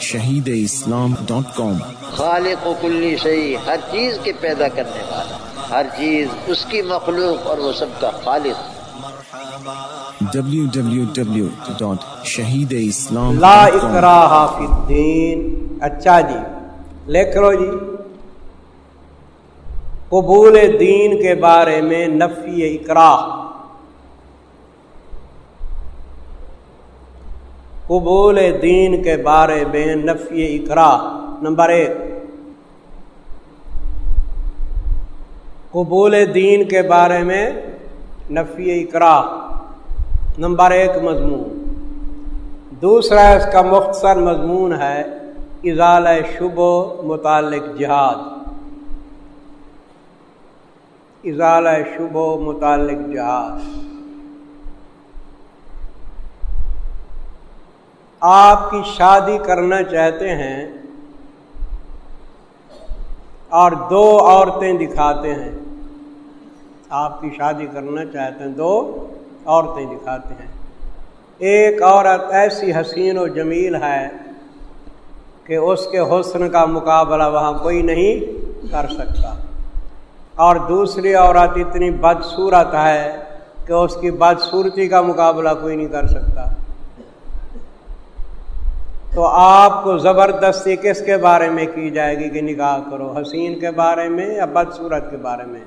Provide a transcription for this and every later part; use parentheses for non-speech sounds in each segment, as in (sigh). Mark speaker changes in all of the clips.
Speaker 1: شہید اسلام ڈاٹ کام۔
Speaker 2: خالق و کلی شہی ہر چیز کے پیدا کرنے والا ہر چیز اس کی مخلوق اور وہ سب کا خالق۔
Speaker 1: شہید اسلام
Speaker 3: لا اکراہ فی الدین۔ اچھا جی لکھ لو جی۔ قبول دین کے بارے میں نفی اکراہ۔ قبول دین کے بارے میں نفی اقرا۔ نمبر ایک، قبول دین کے بارے میں نفی اقرا۔ نمبر ایک، مضمون۔ دوسرا، اس کا مختصر مضمون ہے اضال شب و متعلق جہاد۔ اضال شب و متعلق جہاد۔ آپ کی شادی کرنا چاہتے ہیں اور دو عورتیں دکھاتے ہیں۔ آپ کی شادی کرنا چاہتے ہیں، دو عورتیں دکھاتے ہیں۔ ایک عورت ایسی حسین و جمیل ہے کہ اس کے حسن کا مقابلہ وہاں کوئی نہیں کر سکتا۔ اور دوسری عورت اتنی بدصورت ہے کہ اس کی بدصورتی کا مقابلہ کوئی نہیں کر سکتا۔ تو آپ کو زبردستی کس کے بارے میں کی جائے گی کہ نکاح کرو؟ حسین کے بارے میں یا بدصورت کے بارے میں؟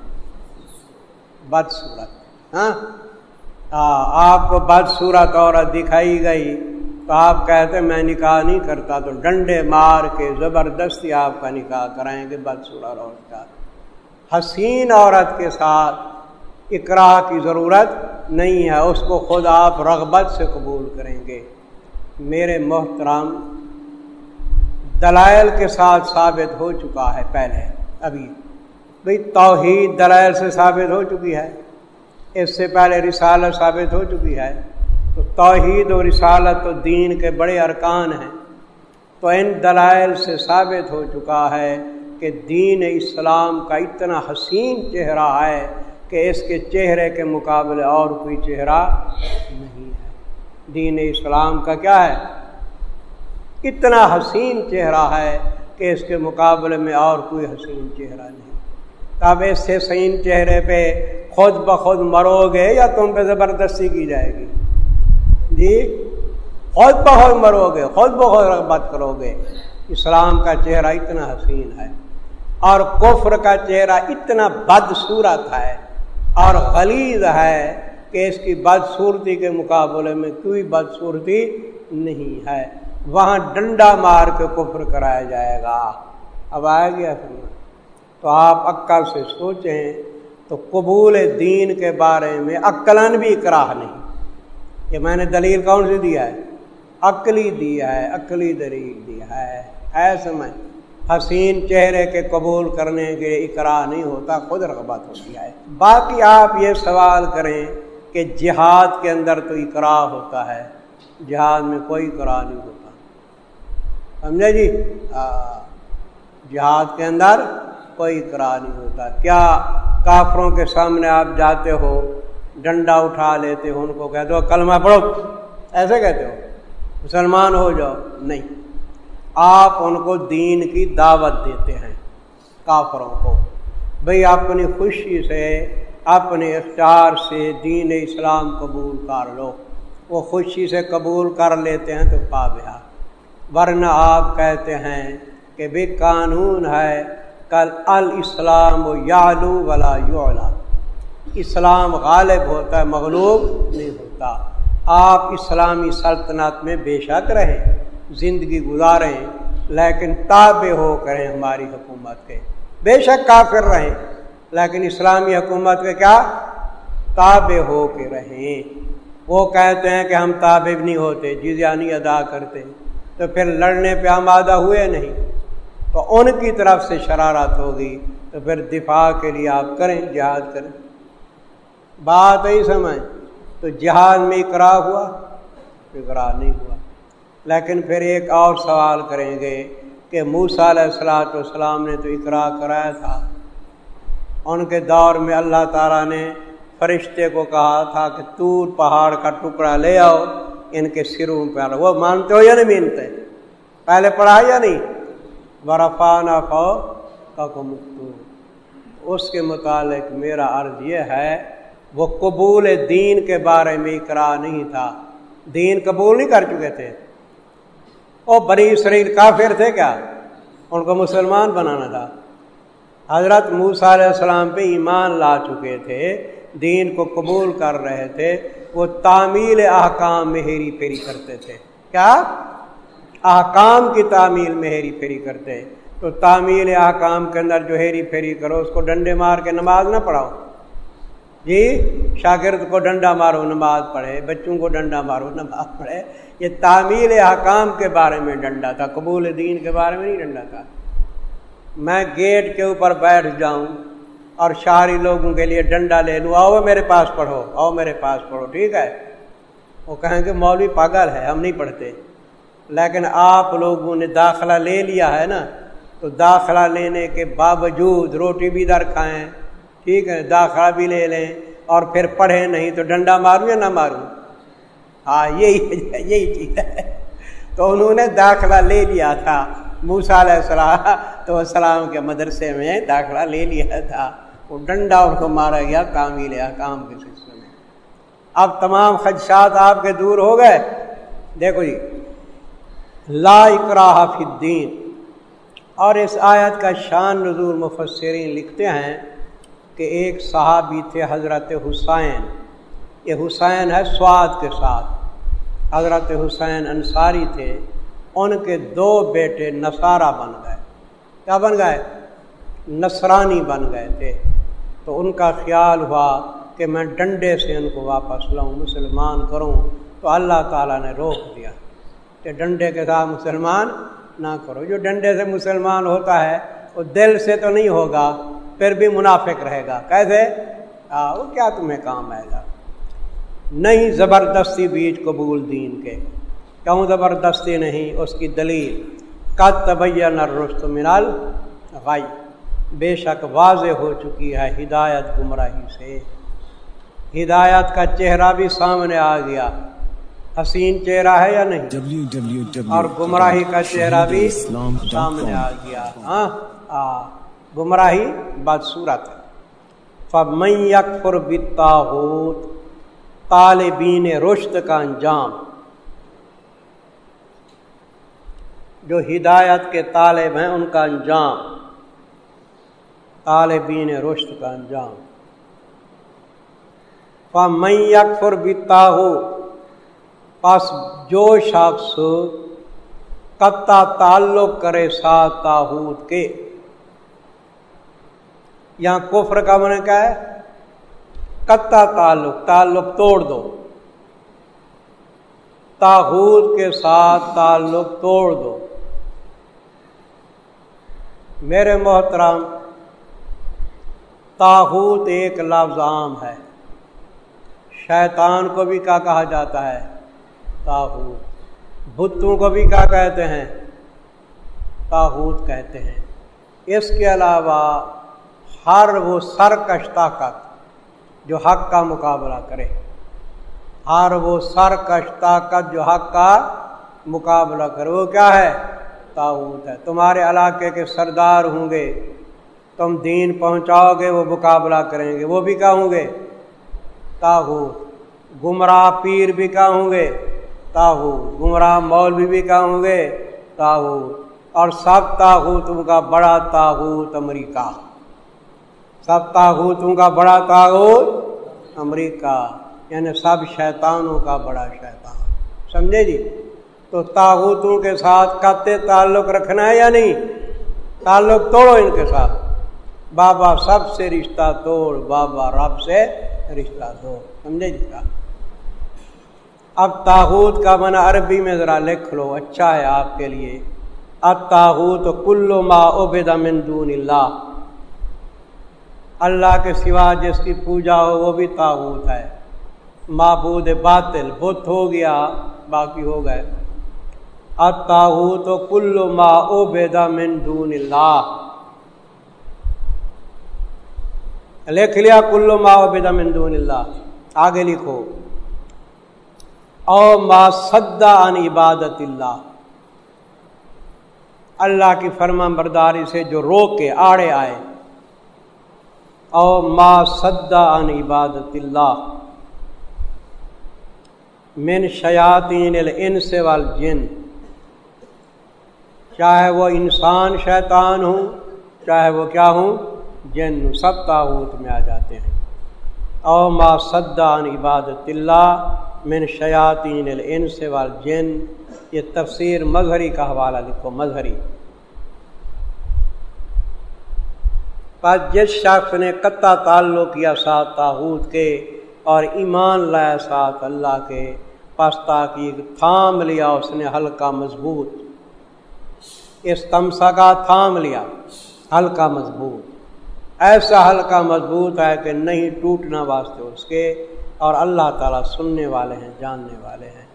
Speaker 3: بدصورت ہاں؟, ہاں، آپ کو بدصورت عورت دکھائی گئی تو آپ کہتے میں نکاح نہیں کرتا، تو ڈنڈے مار کے زبردستی آپ کا نکاح کرائیں گے بدصورت عورت کا۔ حسین عورت کے ساتھ اقرا کی ضرورت نہیں ہے، اس کو خود آپ رغبت سے قبول کریں گے۔ میرے محترام دلائل کے ساتھ ثابت ہو چکا ہے پہلے، ابھی۔ بھائی توحید دلائل سے ثابت ہو چکی ہے۔ اس سے پہلے رسالت ثابت ہو چکی ہے۔ تو توحید و رسالت و دین کے بڑے ارکان ہیں۔ تو ان دلائل سے ثابت ہو چکا ہے کہ دین اسلام کا اتنا حسین چہرہ ہے کہ اس کے چہرے کے مقابلے اور کوئی چہرہ نہیں ہے۔ دین اسلام کا کیا ہے؟ اتنا حسین چہرہ ہے کہ اس کے مقابلے میں اور کوئی حسین چہرہ نہیں۔ تب اس سے حسین چہرے پہ خود بخود مرو گے یا تم پہ زبردستی کی جائے گی؟ جی خود بخود مرو گے، خود بخود رغبت کرو گے۔ اسلام کا چہرہ اتنا حسین ہے اور کفر کا چہرہ اتنا بدصورت ہے اور غلیظ ہے کہ اس کی بدصورتی کے مقابلے میں کوئی بدصورتی نہیں ہے۔ وہاں ڈنڈا مار کے کفر کرایا جائے گا۔ اب آئے گیا سننا تو آپ عقل سے سوچیں تو قبول دین کے بارے میں عقلاً بھی اکراہ نہیں۔ یہ میں نے دلیل کون سی دیا ہے؟ عقلی دیا ہے، عقلی دلیل دیا ہے۔ ایسے میں حسین چہرے کے قبول کرنے کے اقرا نہیں ہوتا، خود رغبت ہوتی ہے۔ باقی آپ یہ سوال کریں کہ جہاد کے اندر تو اقرا ہوتا ہے، جہاد میں کوئی اقرا نہیں ہوتا۔ سمجھے جی؟ جہاد کے اندر کوئی اقرا نہیں ہوتا۔ کیا کافروں کے سامنے آپ جاتے ہو، ڈنڈا اٹھا لیتے ہو، ان کو کہتے ہو، کلمہ پڑھو۔ ایسے کہتے ہو، مسلمان ہو جاؤ۔ نہیں۔ آپ ان کو دین کی دعوت دیتے ہیں، کافروں کو۔ بھئی اپنی خوشی سے اپنے اختیار سے دین اسلام قبول کر لو۔ وہ خوشی سے قبول کر لیتے ہیں تو پابیا ورنہ آپ کہتے ہیں کہ بھی قانون ہے، کل الاسلام و یالو ولا یولا اسلام غالب ہوتا ہے، مغلوب نہیں ہوتا۔ آپ اسلامی سلطنت میں بے شک رہیں، زندگی گزاریں، لیکن تابع ہو کریں ہماری حکومت کے۔ بے شک کافر رہیں۔ لیکن اسلامی حکومت کے کیا؟ تابع ہو کے رہیں وہ کہتے ہیں کہ ہم تابع نہیں ہوتے جزیہ نہیں ادا کرتے۔ تو پھر لڑنے پہ آمادہ ہوئے نہیں۔ تو ان کی طرف سے شرارت ہوگی۔ تو پھر دفاع کے لیے آپ کریں، جہاد کریں۔ بات ہی سمجھ۔ تو جہاد میں اقرا ہوا اقرا نہیں ہوا۔ لیکن پھر ایک اور سوال کریں گے کہ موسا علیہ السلاۃ والسلام نے تو اقرا کرایا تھا۔ ان کے دور میں اللہ تعالیٰ نے فرشتے کو کہا تھا کہ تور پہاڑ کا ٹکڑا لے آؤ، ان کے سروں پہ وہ مانتے ہو یا نہیں مانتے؟ پہلے پڑھا یا نہیں؟ برفانہ فو کا اس کے متعلق میرا عرض یہ ہے، وہ قبول دین کے بارے میں اقرا نہیں تھا۔ دین قبول نہیں کر چکے تھے۔ وہ بڑی شریر کافر تھے کیا؟ ان کو مسلمان بنانا تھا۔ حضرت موسیٰ علیہ السلام پہ ایمان لا چکے تھے، دین کو قبول کر رہے تھے، وہ تعمیل احکام میں ہیری پھیری کرتے تھے۔ کیا؟ احکام کی تعمیل میں ہیری پھیری کرتے۔ تو تعمیل احکام کے اندر جو ہیری پھیری کرو، اس کو ڈنڈے مار کے نماز نہ پڑھاؤ۔ جی شاگرد کو ڈنڈا مارو، نماز پڑھے، بچوں کو ڈنڈا مارو، نماز پڑھے۔ یہ تعمیل احکام کے بارے میں ڈنڈا تھا، قبول دین کے بارے میں نہیں ڈنڈا تھا۔ میں گیٹ کے اوپر بیٹھ جاؤں اور شہری لوگوں کے لیے ڈنڈا لے لوں۔ آؤ میرے پاس پڑھو، آؤ میرے پاس پڑھو، ٹھیک ہے؟ وہ کہیں کہ مولوی پاگل ہے، ہم نہیں پڑھتے۔ لیکن آپ لوگوں نے داخلہ لے لیا ہے نا، تو داخلہ لینے کے باوجود روٹی بھی در کھائیں، ٹھیک ہے؟ داخلہ بھی لے لیں اور پھر پڑھیں نہیں تو ڈنڈا ماروں یا نہ ماروں؟ ہاں یہی یہی چیز ہے۔ تو انہوں نے داخلہ لے لیا تھا۔ موسا علیہ السلام تو السلام کے مدرسے میں داخلہ لے لیا تھا۔ وہ ڈنڈا ان کو مارا گیا، کام ہی لیا، کام کے سلسلے میں۔ اب تمام خدشات آپ کے دور ہو گئے۔ دیکھو جی لا اکراہ فی الدین۔ اور اس آیت کا شان نظور مفسرین لکھتے ہیں کہ ایک صحابی تھے حضرت حسین۔ یہ حسین ہے سواد کے ساتھ۔ حضرت حسین انصاری تھے۔ ان کے دو بیٹے نصارہ بن گئے۔ کیا بن گئے؟ نصرانی بن گئے تھے۔ تو ان کا خیال ہوا کہ میں ڈنڈے سے ان کو واپس لاؤں، مسلمان کروں۔ تو اللہ تعالیٰ نے روک دیا کہ ڈنڈے کے ساتھ مسلمان نہ کرو۔ جو ڈنڈے سے مسلمان ہوتا ہے، وہ دل سے تو نہیں ہوگا، پھر بھی منافق رہے گا۔ کیسے؟ وہ کیا تمہیں کام آئے گا؟ نہیں زبردستی بیچ قبول دین کے۔ کیوں زبردستی نہیں؟ اس کی دلیل قد تبین الرشت منال غائی بے شک واضح ہو چکی ہے ہدایت گمراہی سے۔ ہدایت کا چہرہ بھی سامنے آ گیا۔ حسین چہرہ ہے یا نہیں؟ اور گمراہی کا چہرہ بھی سامنے آ گیا۔ ہاں گمراہی بدصورت فمن یکفر بالطاغوت طالبین رشد کا انجام۔ جو ہدایت کے طالب ہیں ان کا انجام۔ طالبین رشد کا انجام۔ فمن یکفر بالطاغوت، پس جو شخص قطع تعلق کرے ساتھ تاحود کے۔ یہاں کفر کا من کیا ہے؟ کتا تعلق تعلق توڑ دو۔ تاحود کے ساتھ تعلق توڑ دو۔ میرے محترم تاحود ایک لفظ عام ہے۔ شیطان کو بھی کیا کہا جاتا ہے؟ تاحود بتوں کو بھی کیا کہتے ہیں؟ تاحود کہتے ہیں۔ اس کے علاوہ ہر وہ سرکش طاقت جو حق کا مقابلہ کرے۔ ہر وہ سرکش طاقت جو حق کا مقابلہ کرے۔ وہ کیا ہے؟ تاوت ہے۔ تمہارے علاقے کے سردار ہوں گے۔ تم دین پہنچاؤ گے، وہ مقابلہ کریں گے۔ وہ بھی کیا ہوں گے؟ تاہو گمراہ پیر بھی کیا ہوں گے؟ تاہو گمراہ مولوی بھی کیا ہوں گے؟ تاہو اور سب تاغوتوں کا بڑا تاغوت امریکہ۔ سب تاغوتوں کا بڑا تاغوت امریکہ۔ یعنی سب شیطانوں کا بڑا شیطان۔ سمجھے جی؟ تو تاغوتوں کے ساتھ کتے تعلق رکھنا ہے یا نہیں؟ تعلق توڑو ان کے ساتھ۔ بابا سب سے رشتہ توڑ، بابا رب سے رشتہ توڑ، سمجھے جی اب تاغوت کا من عربی میں ذرا لکھ لو اچھا ہے آپ کے لیے۔ اب تاغوت کلو ما عبد من دون اللہ۔ اللہ کے سوا جس کی پوجا ہو، وہ بھی تاوت ہے۔ معبود باطل، بت ہو گیا، باقی ہو گئے۔ تو کل ما او بیدا من دون اللہ لکھ لیا کلو ما او بیدا من دون اللہ آگے لکھو، او ما صدا ان عبادت اللہ اللہ کی فرما برداری سے جو روک کے آڑے آئے. او ما صدا ان عبادت اللہ من شیاطین الانس والجن. چاہے وہ انسان شیطان ہوں، چاہے وہ کیا ہوں، جن سب تاوت میں آ جاتے ہیں۔ او ما صدان عبادت اللہ من شیاطین الانس والجن۔ یہ تفسیر مظہری کا حوالہ لکھو، مظہری۔ پر جس شخص نے قطع تعلق کیا ساتھ تاحود کے اور ایمان لایا ساتھ اللہ کے پستا کی تھام لیا اس نے، ہلکا مضبوط۔ اس تمسا کا تھام لیا، ہلکا مضبوط۔ ایسا ہلکا مضبوط ہے کہ نہیں ٹوٹنا واسطے اس کے، اور اللہ تعالیٰ سننے والے ہیں، جاننے والے ہیں۔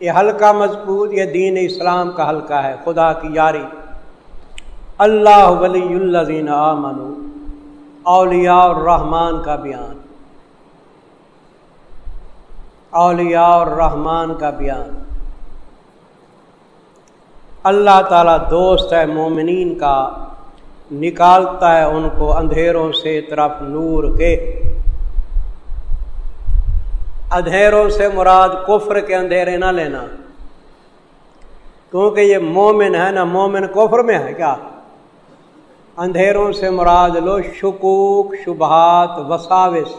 Speaker 3: یہ ہلکا مضبوط، یہ دین اسلام کا ہلکا ہے، خدا کی یاری۔ اللہ ولی الزین آمن اولیاء الرحمان کا بیان۔ اولیاء الرحمان کا بیان۔ اللہ تعالیٰ دوست ہے، مومنین کا، نکالتا ہے ان کو اندھیروں سے طرف نور کے۔ اندھیروں سے مراد کفر کے اندھیرے نہ لینا۔ کیونکہ یہ مومن ہے نا، مومن کفر میں ہے کیا؟ اندھیروں سے مراد لو شکوک، شبہات، وساوس۔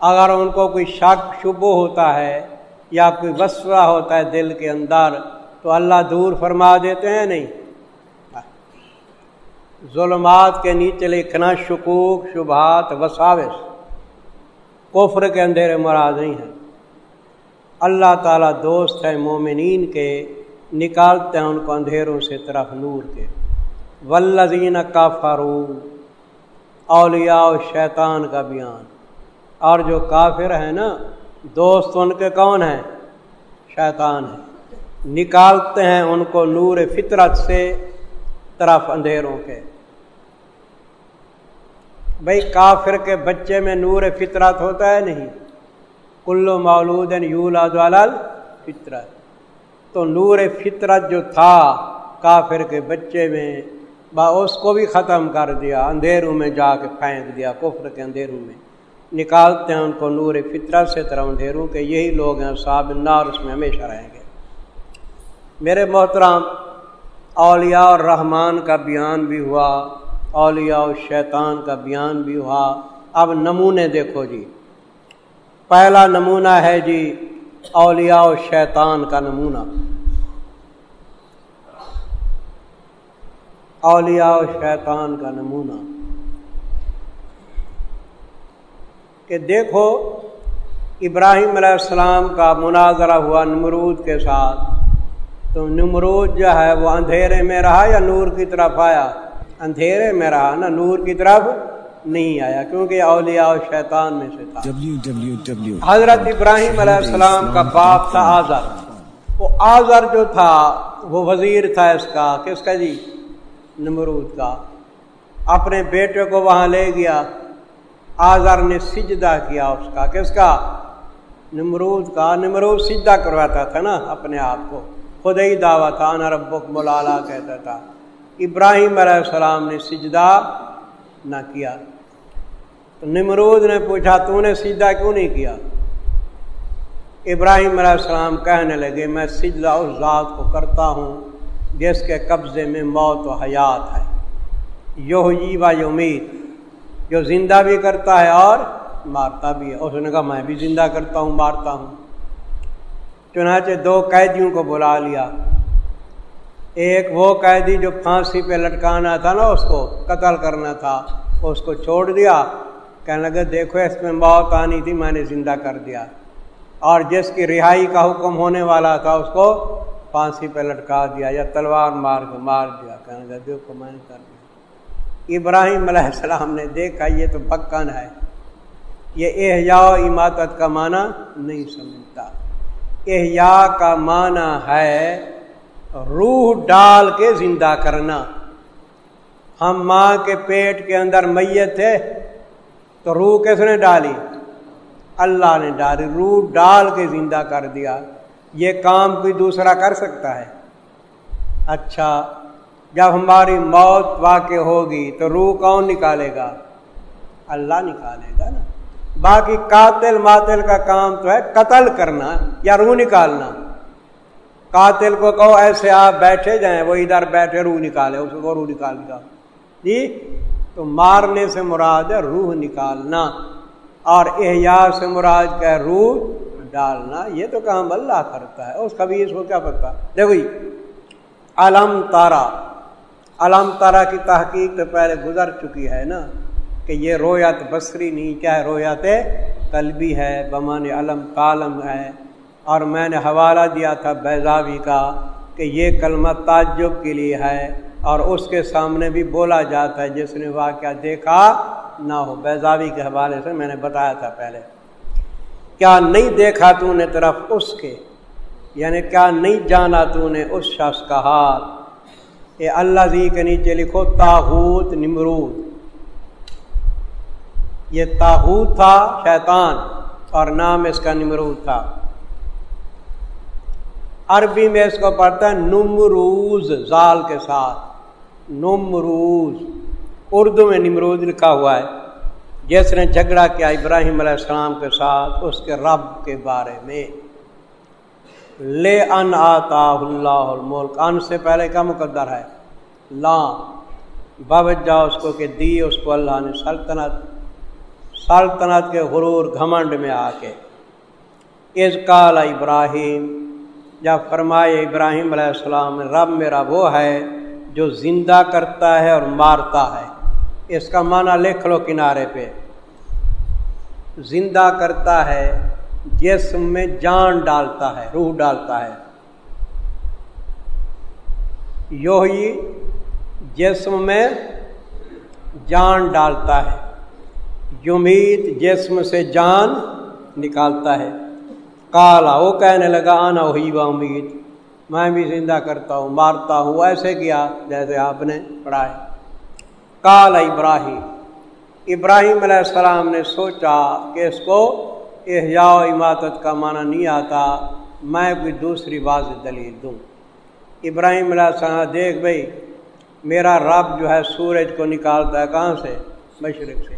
Speaker 3: اگر ان کو کوئی شک شبو ہوتا ہے یا کوئی وسوہ ہوتا ہے دل کے اندر تو اللہ دور فرما دیتے ہیں نہیں؟ ظلمات کے نیچے لکھنا شکوک، شبہات، وساوس۔ کفر کے اندھیرے مراد نہیں ہیں۔ اللہ تعالیٰ دوست ہے مومنین کے، نکالتے ہیں ان کو اندھیروں سے طرف نور کے۔ ولزین کا فارون اولیاء شیطان کا بیان۔ اور جو کافر ہیں نا دوست ان کے کون ہیں؟ شیطان ہیں۔ نکالتے ہیں ان کو نور فطرت سے طرف اندھیروں کے۔ بھائی کافر کے بچے میں نور فطرت ہوتا ہے نہیں؟ کلو مولود فطرت تو نور فطرت جو تھا کافر کے بچے میں، با اس کو بھی ختم کر دیا، اندھیروں میں جا کے پھینک دیا، کفر کے اندھیروں میں۔ نکالتے ہیں ان کو نور فطرت سے طرح اندھیروں کے، یہی لوگ ہیں، صاحب نار اس میں ہمیشہ رہیں گے۔ میرے محترام اولیاء اور رحمان کا بیان بھی ہوا، اولیاء و شیطان کا بیان بھی ہوا۔ اب نمونے دیکھو جی۔ پہلا نمونہ ہے جی اولیاء و شیطان کا نمونہ۔ اولیاء و شیطان کا نمونہ۔ کہ دیکھو ابراہیم علیہ السلام کا مناظرہ ہوا نمرود کے ساتھ۔ تو نمرود جو ہے وہ اندھیرے میں رہا یا نور کی طرف آیا؟ اندھیرے میں رہا نا نور کی طرف نہیں آیا کیونکہ اولیاء و شیطان میں سے تھا۔ حضرت ابراہیم علیہ السلام کا باپ تھا آزر۔ وہ آزر جو تھا وہ وزیر تھا اس کا کس کا جی؟ نمرود کا۔ اپنے بیٹے کو وہاں لے گیا۔ آزر نے سجدہ کیا اس کا کس کا نمرود کا نمرود سجدہ کرواتا تھا نا اپنے آپ کو۔ خود ہی دعویٰ تھا نا ربک ملالا کہتا تھا۔ ابراہیم علیہ السلام نے سجدہ نہ کیا۔ تو نمرود نے پوچھا، تو نے سجدہ کیوں نہیں کیا؟ ابراہیم علیہ السلام کہنے لگے، میں سجدہ اس ذات کو کرتا ہوں جس کے قبضے میں موت و حیات ہے۔ یو جی و امید جو زندہ بھی کرتا ہے اور مارتا بھی ہے۔ اس نے کہا، میں بھی زندہ کرتا ہوں، مارتا ہوں۔ چنانچہ دو قیدیوں کو بلا لیا۔ ایک وہ قیدی جو پھانسی پہ لٹکانا تھا نا، اس کو قتل کرنا تھا، اس کو چھوڑ دیا۔ کہنے لگے، دیکھو، اس میں موت آنی تھی، میں نے زندہ کر دیا۔ اور جس کی رہائی کا حکم ہونے والا تھا، اس کو پھانسی پہ لٹکا دیا یا تلوار مار کے مار دیا۔ کہنے لگا دیکھو، میں نے کر دیا۔ ابراہیم علیہ السلام نے دیکھا یہ تو بکن ہے۔ یہ احیا و عمادت کا معنی نہیں سمجھتا۔ احیا کا معنی ہے روح ڈال کے زندہ کرنا۔ ہم ماں کے پیٹ کے اندر میت تھے تو روح کس نے ڈالی؟ اللہ نے ڈالی۔ روح ڈال کے زندہ کر دیا۔ یہ کام کوئی دوسرا کر سکتا ہے۔ اچھا جب ہماری موت واقع ہوگی تو روح کون نکالے گا؟ اللہ نکالے گا نا۔ باقی قاتل ماتل کا کام تو ہے قتل کرنا یا روح نکالنا۔ قاتل کو کہو ایسے آپ بیٹھے جائیں، وہ ادھر بیٹھے روح نکالے، اس کو روح نکال گا جی تو مارنے سے مراد ہے روح نکالنا۔ اور احیا سے مراد کا روح ڈالنا۔ یہ تو کام اللہ کرتا ہے، اس کبھی اس کو کیا پتا؟ دیکھو جی، علم تارا۔ علم تارا کی تحقیق تو پہلے گزر چکی ہے نا کہ یہ رویت بصری نہیں، کیا ہے؟ رویت قلبی ہے بمان علم کالم ہے۔ اور میں نے حوالہ دیا تھا بیضاوی کا کہ یہ کلمہ تعجب کے لیے ہے اور اس کے سامنے بھی بولا جاتا ہے، جس نے واقعہ دیکھا نہ ہو۔ بیضاوی کے حوالے سے میں نے بتایا تھا پہلے۔ کیا نہیں دیکھا تو نے طرف اس کے؟ یعنی کیا نہیں جانا تو نے اس شخص کا ہاتھ؟ یہ اللہ زی کے نیچے لکھو تاحوت نمرود۔ یہ تاحوت تھا شیطان اور نام اس کا نمرود تھا۔ عربی میں اس کو پڑھتا ہے نمروز، زال کے ساتھ۔ نمروز، اردو میں نمروز لکھا ہوا ہے۔ جس نے جھگڑا کیا ابراہیم علیہ السلام کے ساتھ، اس کے رب کے بارے میں۔ لے ان آتا اللہ الملک۔ ان سے پہلے کا مقدر ہے؟ لا۔ باوجہ اس کو کہ دی، اس کو اللہ نے سلطنت سلطنت کے غرور گھمنڈ میں آ کے۔ از کال ابراہیم، جب فرمائے ابراہیم علیہ السلام، رب میرا وہ ہے جو زندہ کرتا ہے اور مارتا ہے۔ اس کا معنی لکھ لو کنارے پہ۔ زندہ کرتا ہے جسم میں جان ڈالتا ہے، روح ڈالتا ہے۔ یو ہی جسم میں جان ڈالتا ہے۔ یمید جسم سے جان نکالتا ہے۔ کالا وہ کہنے لگا، آنا ہوئی با امید۔ میں بھی زندہ کرتا ہوں، مارتا ہوں، ایسے کیا جیسے آپ نے پڑھا ہے۔ کالا ابراہیم ابراہیم علیہ السلام نے سوچا کہ اس کو احیاء و عمادت کا معنی نہیں آتا، میں کوئی دوسری واضح دلیل دوں۔ ابراہیم علیہ السلام، دیکھ بھائی، میرا رب جو ہے سورج کو نکالتا ہے، کہاں سے؟ مشرق سے۔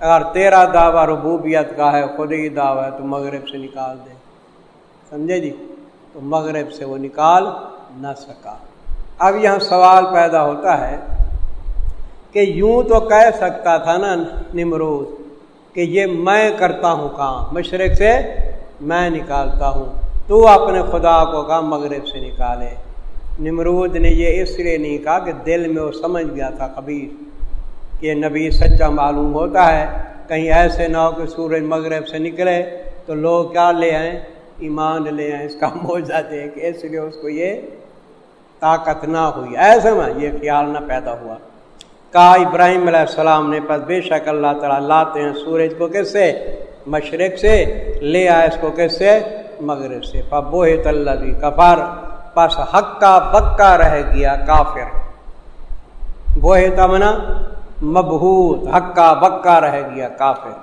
Speaker 3: اگر تیرا دعویٰ ربوبیت کا ہے، خود ہی دعویٰ ہے، تو مغرب سے نکال دے۔ سمجھے جی؟ تو مغرب سے وہ نکال نہ سکا۔ اب یہاں سوال پیدا ہوتا ہے کہ یوں تو کہہ سکتا تھا نا نمرود کہ یہ میں کرتا ہوں کام، مشرق سے میں نکالتا ہوں، تو اپنے خدا کو کہا مغرب سے نکالے۔ نمرود نے یہ اس لیے نہیں کہا کہ دل میں وہ سمجھ گیا تھا کبھی کہ نبی سچا معلوم ہوتا ہے۔ کہیں ایسے نہ ہو کہ سورج مغرب سے نکلے تو لوگ کیا لے آئیں؟ ایمان لے آئیں۔ اس کا موجہ دے کہ اس لیے اس کو یہ طاقت نہ ہوئی۔ ایسے میں یہ خیال نہ پیدا ہوا۔ کہا ابراہیم علیہ السلام نے، پس بے شک اللہ تعالیٰ لاتے ہیں سورج کو کس سے؟ مشرق سے، لے آئے اس کو کس سے؟ مغرب سے۔ پبو تلبی کفر۔ پس حق کا بکا رہ گیا کافر۔ بوہ تمنا مبہوت۔ ہکا بکا رہ گیا کافر۔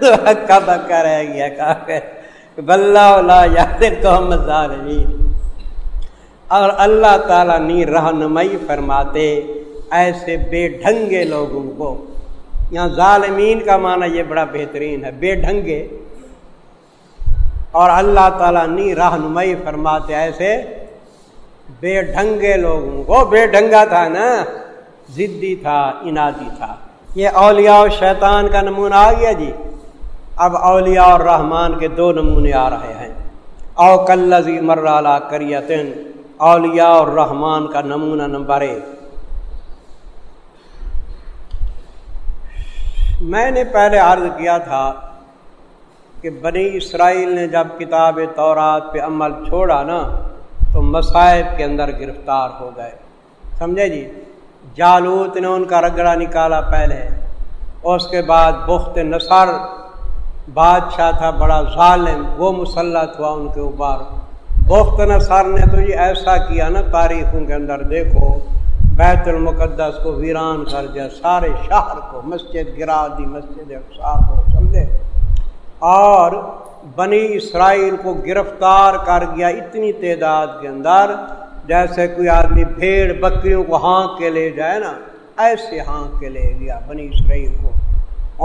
Speaker 3: (laughs) ہکا بکا رہ گیا کافر۔ بلّہ یاد اور اللہ تعالیٰ نی رہنمائی فرماتے ایسے بے ڈھنگے لوگوں کو۔ یہاں ظالمین کا معنی یہ بڑا بہترین ہے، بے ڈھنگے۔ اور اللہ تعالیٰ نی رہنمائی فرماتے ایسے بے ڈھنگے لوگوں کو۔ بے ڈھنگا تھا نا ضدی تھا، انادی تھا۔ یہ اولیاء و شیطان کا نمونہ آ گیا جی۔ اب اولیاء اور رحمان کے دو نمونے آ رہے ہیں۔ او کلزی مرالہ کریتن اولیاء اور رحمان کا نمونہ نمبر ایک۔ میں نے پہلے عرض کیا تھا کہ بنی اسرائیل نے جب کتاب تورات پہ عمل چھوڑا نا، تو مصائب کے اندر گرفتار ہو گئے۔ سمجھے جی؟ جالوت نے ان کا رگڑا نکالا پہلے، اس کے بعد بخت نثر بادشاہ تھا، بڑا ظالم، وہ مسلط ہوا ان کے اوپر۔ بخت نثر نے تو یہ ایسا کیا نا، تاریخوں کے اندر دیکھو۔ بیت المقدس کو ویران کر دیا، سارے شہر کو، مسجد گرا دی، مسجد افسا کو، سمجھے؟ اور بنی اسرائیل کو گرفتار کر گیا اتنی تعداد کے اندر، جیسے کوئی آدمی بھیڑ بکریوں کو ہانک کے لے جائے نا، ایسے ہانک کے لے گیا بنی اسرائیل کو۔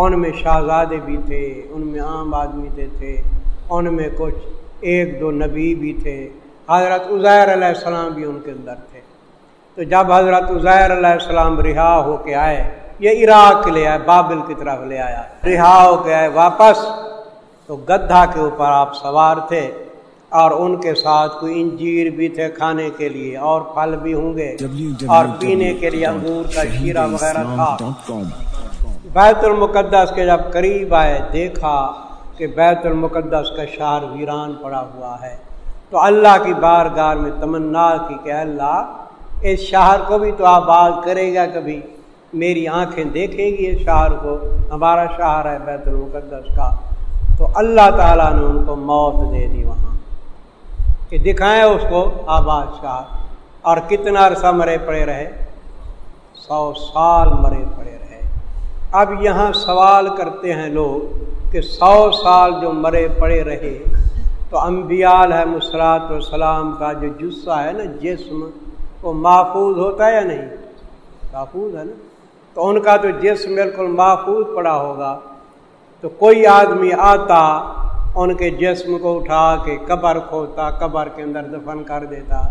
Speaker 3: ان میں شہزادے بھی تھے، ان میں عام آدمی تھے تھے۔ ان میں کچھ ایک دو نبی بھی تھے۔ حضرت عزیر علیہ السلام بھی ان کے اندر تھے۔ تو جب حضرت عزیر علیہ السلام رہا ہو کے آئے، یہ عراق کے لے آئے، بابل کی طرف لے آیا۔ رہا ہو کے آئے واپس، تو گدھا کے اوپر آپ سوار تھے اور ان کے ساتھ کوئی انجیر بھی تھے کھانے کے لیے اور پھل بھی ہوں گے اور پینے کے لیے انگور کا شیرہ وغیرہ تھا۔ بیت المقدس کے جب قریب آئے، دیکھا کہ بیت المقدس کا شہر ویران پڑا ہوا ہے۔ تو اللہ کی بار گار میں تمنا کی کہ اللہ اس شہر کو بھی تو آباد کرے گا کبھی۔ میری آنکھیں دیکھیں گی اس شہر کو۔ ہمارا شہر ہے بیت المقدس کا۔ تو اللہ تعالیٰ نے ان کو موت دے دی وہاں۔ کہ دکھائیں اس کو آباد شاہ اور کتنا عرصہ مرے پڑے رہے؟ سو سال مرے پڑے رہے۔ اب یہاں سوال کرتے ہیں لوگ کہ سو سال جو مرے پڑے رہے، تو امبیال ہے مسرات والسلام کا جو جسہ ہے نا، جسم وہ محفوظ ہوتا ہے یا نہیں؟ محفوظ ہے نا؟ تو ان کا تو جسم بالکل محفوظ پڑا ہوگا۔ تو کوئی آدمی آتا، ان کے جسم کو اٹھا کے قبر کھوتا، قبر کے اندر دفن کر دیتا۔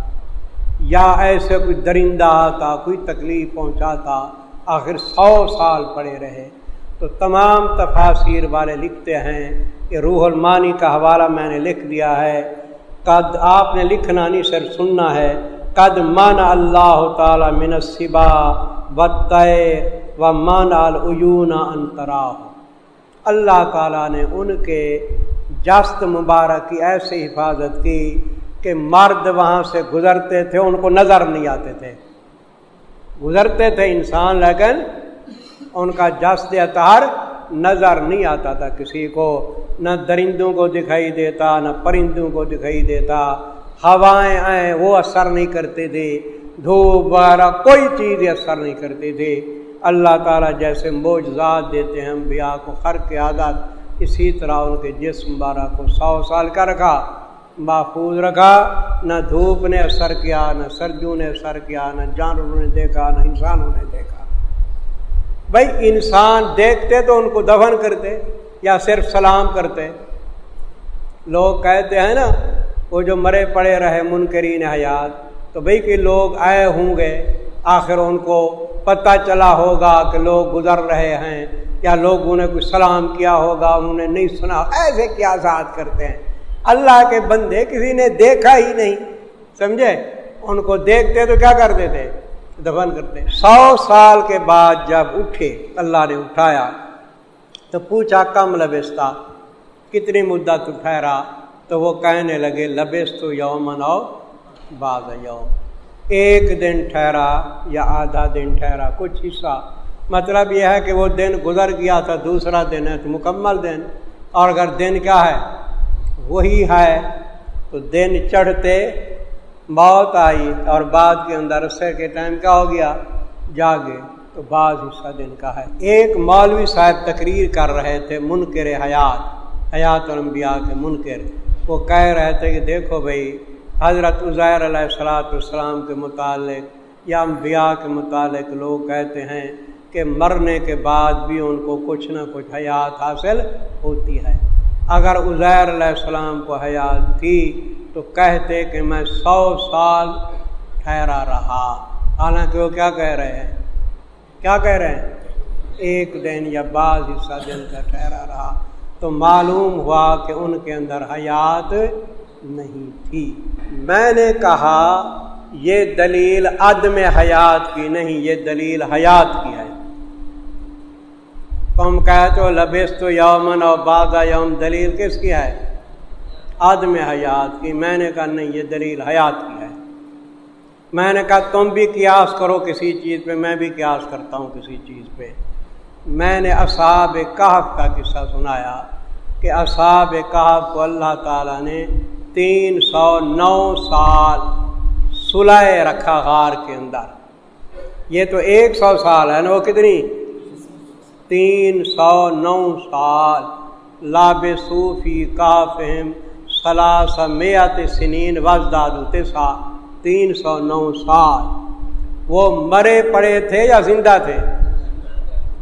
Speaker 3: یا ایسے کوئی درندہ آتا، کوئی تکلیف پہنچاتا، آخر سو سال پڑے رہے۔ تو تمام تفاصیر والے لکھتے ہیں کہ روح المانی کا حوالہ میں نے لکھ دیا ہے۔ قد آپ نے لکھنا نہیں، صرف سننا ہے۔ قد مان اللہ تعالی منصبا بت و مان العیون انترا اللہ تعالیٰ نے ان کے جست مبارک کی ایسی حفاظت کی کہ مرد وہاں سے گزرتے تھے، ان کو نظر نہیں آتے تھے۔ گزرتے تھے انسان، لیکن ان کا جست اطہار نظر نہیں آتا تھا کسی کو، نہ درندوں کو دکھائی دیتا، نہ پرندوں کو دکھائی دیتا۔ ہوائیں آئیں، وہ اثر نہیں کرتے تھے۔ دھوپ وغیرہ کوئی چیز اثر نہیں کرتی تھی اللہ تعالیٰ جیسے موجزات دیتے ہیں، انبیاء کو خر کے عادت اسی طرح ان کے جسم بارہ کو سو سال کا رکھا۔ محفوظ رکھا، نہ دھوپ نے اثر کیا، نہ سردیوں نے اثر کیا، نہ جانوروں نے دیکھا، نہ انسانوں نے دیکھا۔ بھائی، انسان دیکھتے تو ان کو دفن کرتے یا صرف سلام کرتے۔ لوگ کہتے ہیں نا وہ جو مرے پڑے رہے منکرین حیات، تو بھائی کہ لوگ آئے ہوں گے، آخر ان کو پتہ چلا ہوگا کہ لوگ گزر رہے ہیں۔ یا لوگوں نے کچھ سلام کیا ہوگا، انہوں نے نہیں سنا۔ ایسے کیا آزاد کرتے ہیں؟ اللہ کے بندے کسی نے دیکھا ہی نہیں، سمجھے؟ ان کو دیکھتے تو کیا کرتے تھے دفن کرتے۔ سو سال کے بعد جب اٹھے، اللہ نے اٹھایا تو پوچھا، کم لبستہ کتنی مدت ٹھہرا؟ تو وہ کہنے لگے لبس تو یومن او بعض یوم۔ ایک دن ٹھہرا یا آدھا دن ٹھہرا، کچھ حصہ۔ مطلب یہ ہے کہ وہ دن گزر گیا تھا، دوسرا دن ہے، تو مکمل دن۔ اور اگر دن کیا ہے؟ وہی ہے۔ تو دن چڑھتے موت آئی اور بعد کے اندر عرصے کے ٹائم کیا ہو گیا؟ جاگے۔ تو بعض حصہ دن کا ہے۔ ایک مولوی صاحب تقریر کر رہے تھے، منکر حیات حیات الانبیاء کے منکر۔ وہ کہہ رہے تھے کہ دیکھو بھائی، حضرت عزیر علیہ السلاۃ والسلام کے متعلق یا انبیاء کے متعلق لوگ کہتے ہیں کہ مرنے کے بعد بھی ان کو کچھ نہ کچھ حیات حاصل ہوتی ہے۔ اگر عزیر علیہ السلام کو حیات تھی تو کہتے کہ میں سو سال ٹھہرا رہا۔ حالانکہ وہ کیا کہہ رہے ہیں؟ کیا کہہ رہے ہیں؟ ایک دن یا بعض حصہ دن کا ٹھہرا رہا۔ تو معلوم ہوا کہ ان کے اندر حیات نہیں تھی۔ میں نے کہا، یہ دلیل عدم حیات کی نہیں، یہ دلیل حیات کی ہے۔ تم کہتے ہو لبیس تو یومن اور بادہ یوم، دلیل کس کی ہے؟ عدم حیات کی۔ میں نے کہا، نہیں، یہ دلیل حیات کی ہے۔ میں نے کہا، تم بھی قیاس کرو کسی چیز پہ، میں بھی قیاس کرتا ہوں کسی چیز پہ۔ میں نے اصحاب کہف کا قصہ سنایا۔ کہ اصحاب کہف کو اللہ تعالیٰ نے تین سو نو سال سلائے رکھا غار کے اندر۔ یہ تو ایک سو سال ہے نا وہ کتنی؟ تین سو نو سال۔ لاب صوفی کافہم سلاس میات سنین وزداد سا تین سو نو سال۔ وہ مرے پڑے تھے یا زندہ تھے؟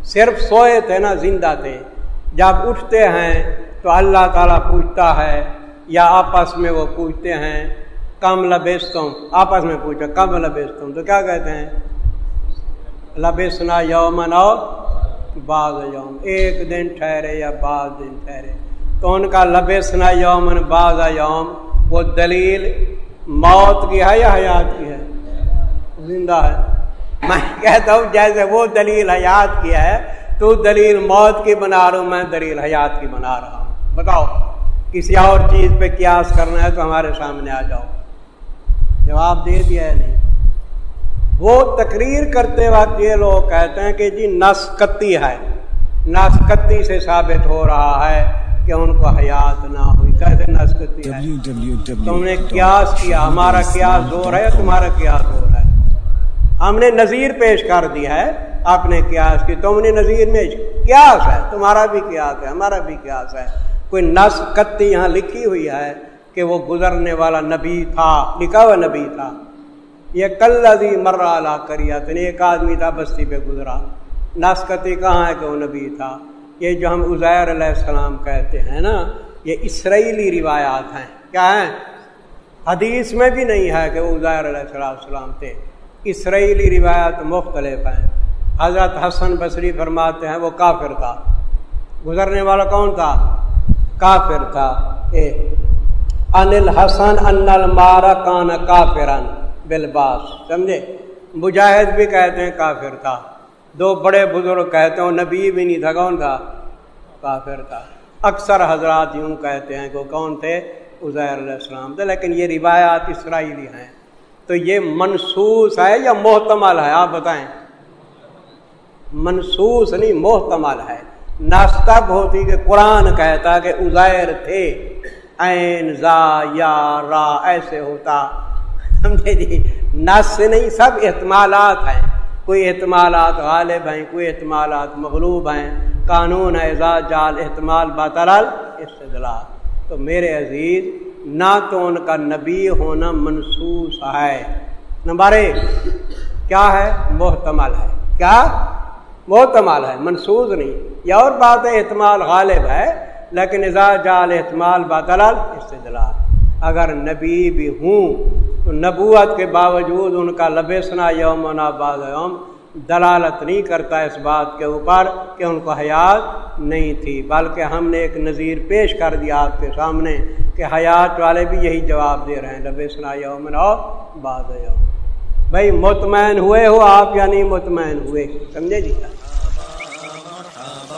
Speaker 3: صرف سوئے تھے نا، زندہ تھے۔ جب اٹھتے ہیں تو اللہ تعالیٰ پوچھتا ہے، یا آپس میں وہ پوچھتے ہیں، کم لبیستم آپس میں پوچھا کم لبیستم تو کیا کہتے ہیں؟ لبیسنا یومن اور بعض یوم، ایک دن ٹھہرے یا بعض دن ٹھہرے۔ تو ان کا لبیسنا یومن بعض یوم، وہ دلیل موت کی ہے یا حیات کی ہے؟ زندہ ہے۔ میں کہتا ہوں، جیسے وہ دلیل حیات کی ہے، تو دلیل موت کی بنا رہا ہوں، میں دلیل حیات کی بنا رہا ہوں۔ بتاؤ کسی اور چیز پہ قیاس کرنا ہے تو ہمارے سامنے آ جاؤ۔ جواب دے دیا ہے نہیں۔ وہ تقریر کرتے وقت یہ لوگ کہتے ہیں کہ جی نسکتی ہے۔ نسکتی سے ثابت ہو رہا ہے کہ ان کو حیات نہ ہوئی۔ کہتے نسکتی ہے؟ تم نے قیاس کیا ہمارا قیاس دور ہے تمہارا قیاس دور ہے؟ ہم نے نظیر پیش کر دیا ہے آپ نے قیاس کی۔ تم نے نظیر میں قیاس ہے تمہارا بھی قیاس ہے ہمارا بھی قیاس ہے۔ کوئی نس کتی یہاں لکھی ہوئی ہے کہ وہ گزرنے والا نبی تھا لکھا ہوا نبی تھا۔ یہ کل ازی مرا کریا یعنی ایک آدمی تھا بستی پہ گزرا۔ ناسکتی کہاں ہے کہ وہ نبی تھا؟ یہ جو ہم عزیر علیہ السلام کہتے ہیں نا، یہ اسرائیلی روایات ہیں۔ کیا ہیں؟ حدیث میں بھی نہیں ہے کہ وہ عزیر علیہ السلام تھے۔ اسرائیلی روایات مختلف ہیں۔ حضرت حسن بصری فرماتے ہیں وہ کافر تھا۔ گزرنے والا کون تھا؟ کافر تھا۔ اے، انل حسن ان المارا کان کافرن بلباس سمجھے؟ مجاہد بھی کہتے ہیں کافر تھا۔ دو بڑے بزرگ کہتے ہیں نبی بھی نہیں تھا۔ کون تھا؟ کافر تھا۔ اکثر حضرات یوں کہتے ہیں کہ کون تھے؟ عزیر علیہ السلام تھے۔ لیکن یہ روایات اسرائیلی ہیں۔ تو یہ منسوس ہے یا محتمل ہے؟ آپ بتائیں۔ منسوس نہیں، محتمل ہے۔ ناستب ہوتی کہ قرآن کہتا کہ ازیر تھے، این زا یا را، ایسے ہوتا۔ سمجھے جی؟ نس سے نہیں، سب احتمالات ہیں۔ کوئی احتمالات غالب ہیں، کوئی احتمالات مغلوب ہیں۔ قانون اعزاز جال احتمال بطرال استدلال۔ تو میرے عزیز، نہ تو ان کا نبی ہونا منسوس ہے۔ نمبر ایک، کیا ہے؟ محتمل ہے۔ کیا؟ محتمل ہے منسوس نہیں۔ یہ اور بات ہے احتمال غالب ہے، لیکن اعزاز جال احتمال بطلال استدلال۔ اگر نبی بھی ہوں، تو نبوت کے باوجود ان کا لبیسنا یوم بعض یوم دلالت نہیں کرتا اس بات کے اوپر کہ ان کو حیات نہیں تھی، بلکہ ہم نے ایک نظیر پیش کر دیا آپ کے سامنے کہ حیات والے بھی یہی جواب دے رہے ہیں، لبیسنا یومن اور یوم۔ بھائی، مطمئن ہوئے ہو آپ یا نہیں مطمئن ہوئے؟ سمجھے جی؟